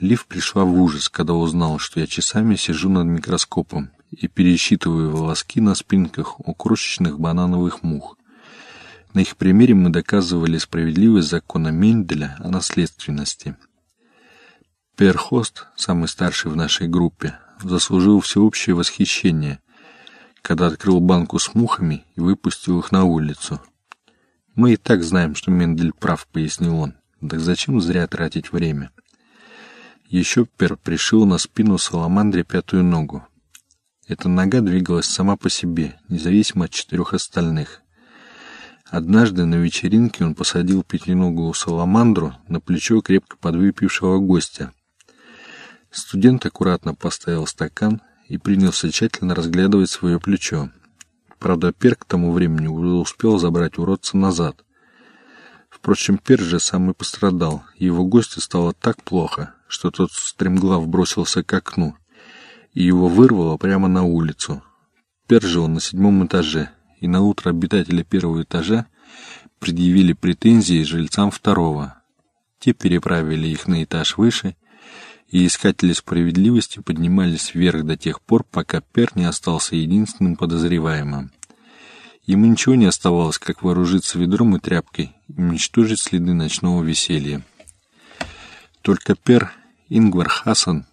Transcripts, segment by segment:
Лив пришла в ужас, когда узнала, что я часами сижу над микроскопом и пересчитываю волоски на спинках у крошечных банановых мух. На их примере мы доказывали справедливость закона Менделя о наследственности. Перхост, самый старший в нашей группе, заслужил всеобщее восхищение, когда открыл банку с мухами и выпустил их на улицу. «Мы и так знаем, что Мендель прав», — пояснил он. «Так зачем зря тратить время?» Еще Пер пришил на спину саламандре пятую ногу. Эта нога двигалась сама по себе, независимо от четырех остальных. Однажды на вечеринке он посадил пятиногую саламандру на плечо крепко подвыпившего гостя. Студент аккуратно поставил стакан и принялся тщательно разглядывать свое плечо. Правда, Пер к тому времени уже успел забрать уродца назад. Впрочем, Пер же сам и пострадал. Его гостю стало так плохо, что тот стремглав бросился к окну, и его вырвало прямо на улицу. Пер жил на седьмом этаже, и на утро обитатели первого этажа предъявили претензии жильцам второго. Те переправили их на этаж выше, и искатели справедливости поднимались вверх до тех пор, пока Пер не остался единственным подозреваемым. Ему ничего не оставалось, как вооружиться ведром и тряпкой и уничтожить следы ночного веселья. Только Пер, Ингвар Хасан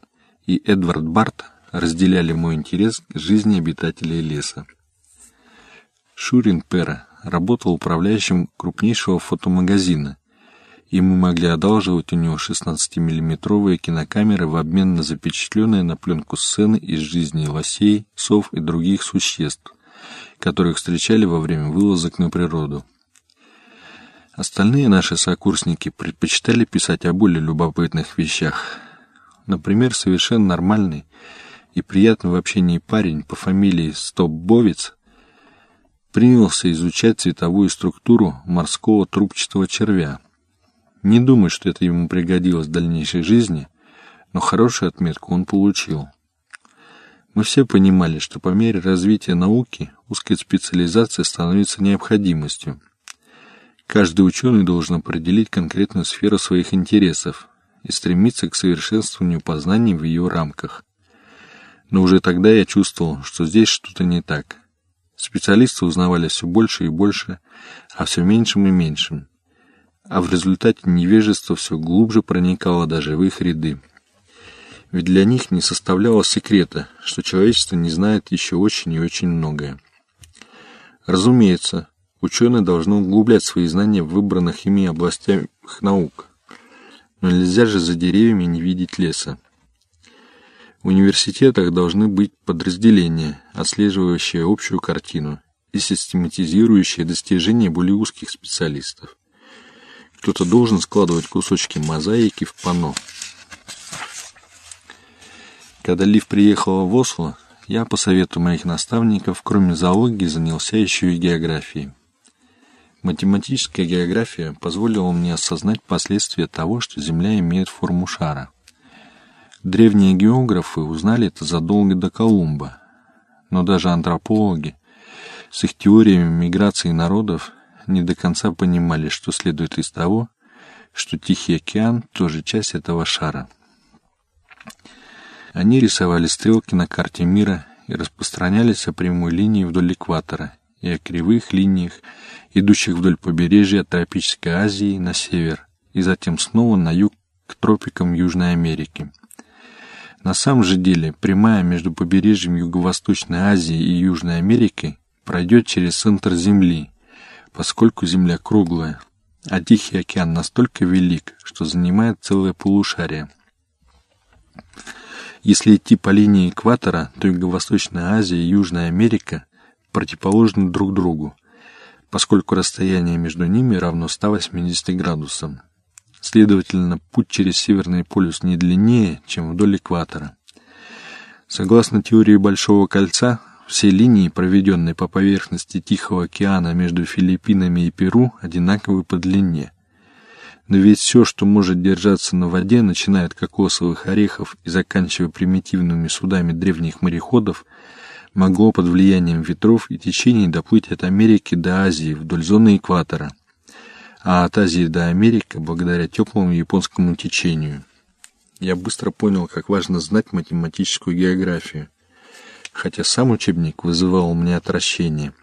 и Эдвард Барт разделяли мой интерес к жизни обитателей леса. Шурин Пера работал управляющим крупнейшего фотомагазина, и мы могли одалживать у него 16-миллиметровые кинокамеры в обмен на запечатленные на пленку сцены из жизни лосей, сов и других существ, которых встречали во время вылазок на природу. Остальные наши сокурсники предпочитали писать о более любопытных вещах. Например, совершенно нормальный и приятный в общении парень по фамилии Стопбовец принялся изучать цветовую структуру морского трубчатого червя. Не думаю, что это ему пригодилось в дальнейшей жизни, но хорошую отметку он получил. Мы все понимали, что по мере развития науки узкая специализация становится необходимостью. Каждый ученый должен определить конкретную сферу своих интересов и стремиться к совершенствованию познаний в ее рамках. Но уже тогда я чувствовал, что здесь что-то не так. Специалисты узнавали все больше и больше, а все меньшим и меньшим. А в результате невежество все глубже проникало даже в их ряды. Ведь для них не составляло секрета, что человечество не знает еще очень и очень многое. Разумеется, ученые должны углублять свои знания в выбранных ими областях наук. Но нельзя же за деревьями не видеть леса. В университетах должны быть подразделения, отслеживающие общую картину и систематизирующие достижения более узких специалистов. Кто-то должен складывать кусочки мозаики в панно. Когда Лив приехала в Осло, я, по совету моих наставников, кроме зоологии, занялся еще и географией. Математическая география позволила мне осознать последствия того, что Земля имеет форму шара. Древние географы узнали это задолго до Колумба, но даже антропологи с их теориями миграции народов не до конца понимали, что следует из того, что Тихий океан тоже часть этого шара. Они рисовали стрелки на карте мира и распространялись о прямой линии вдоль экватора и о кривых линиях, идущих вдоль побережья тропической Азии на север и затем снова на юг к тропикам Южной Америки. На самом же деле прямая между побережьем Юго-Восточной Азии и Южной Америкой пройдет через центр Земли, поскольку Земля круглая, а Тихий океан настолько велик, что занимает целое полушарие. Если идти по линии экватора, то Юго-Восточная Азия и Южная Америка противоположны друг другу, поскольку расстояние между ними равно 180 градусам. Следовательно, путь через Северный полюс не длиннее, чем вдоль экватора. Согласно теории Большого кольца, все линии, проведенные по поверхности Тихого океана между Филиппинами и Перу, одинаковы по длине – но ведь все, что может держаться на воде, начиная от кокосовых орехов и заканчивая примитивными судами древних мореходов, могло под влиянием ветров и течений доплыть от Америки до Азии вдоль зоны экватора, а от Азии до Америки благодаря теплому японскому течению. Я быстро понял, как важно знать математическую географию. Хотя сам учебник вызывал у меня отвращение.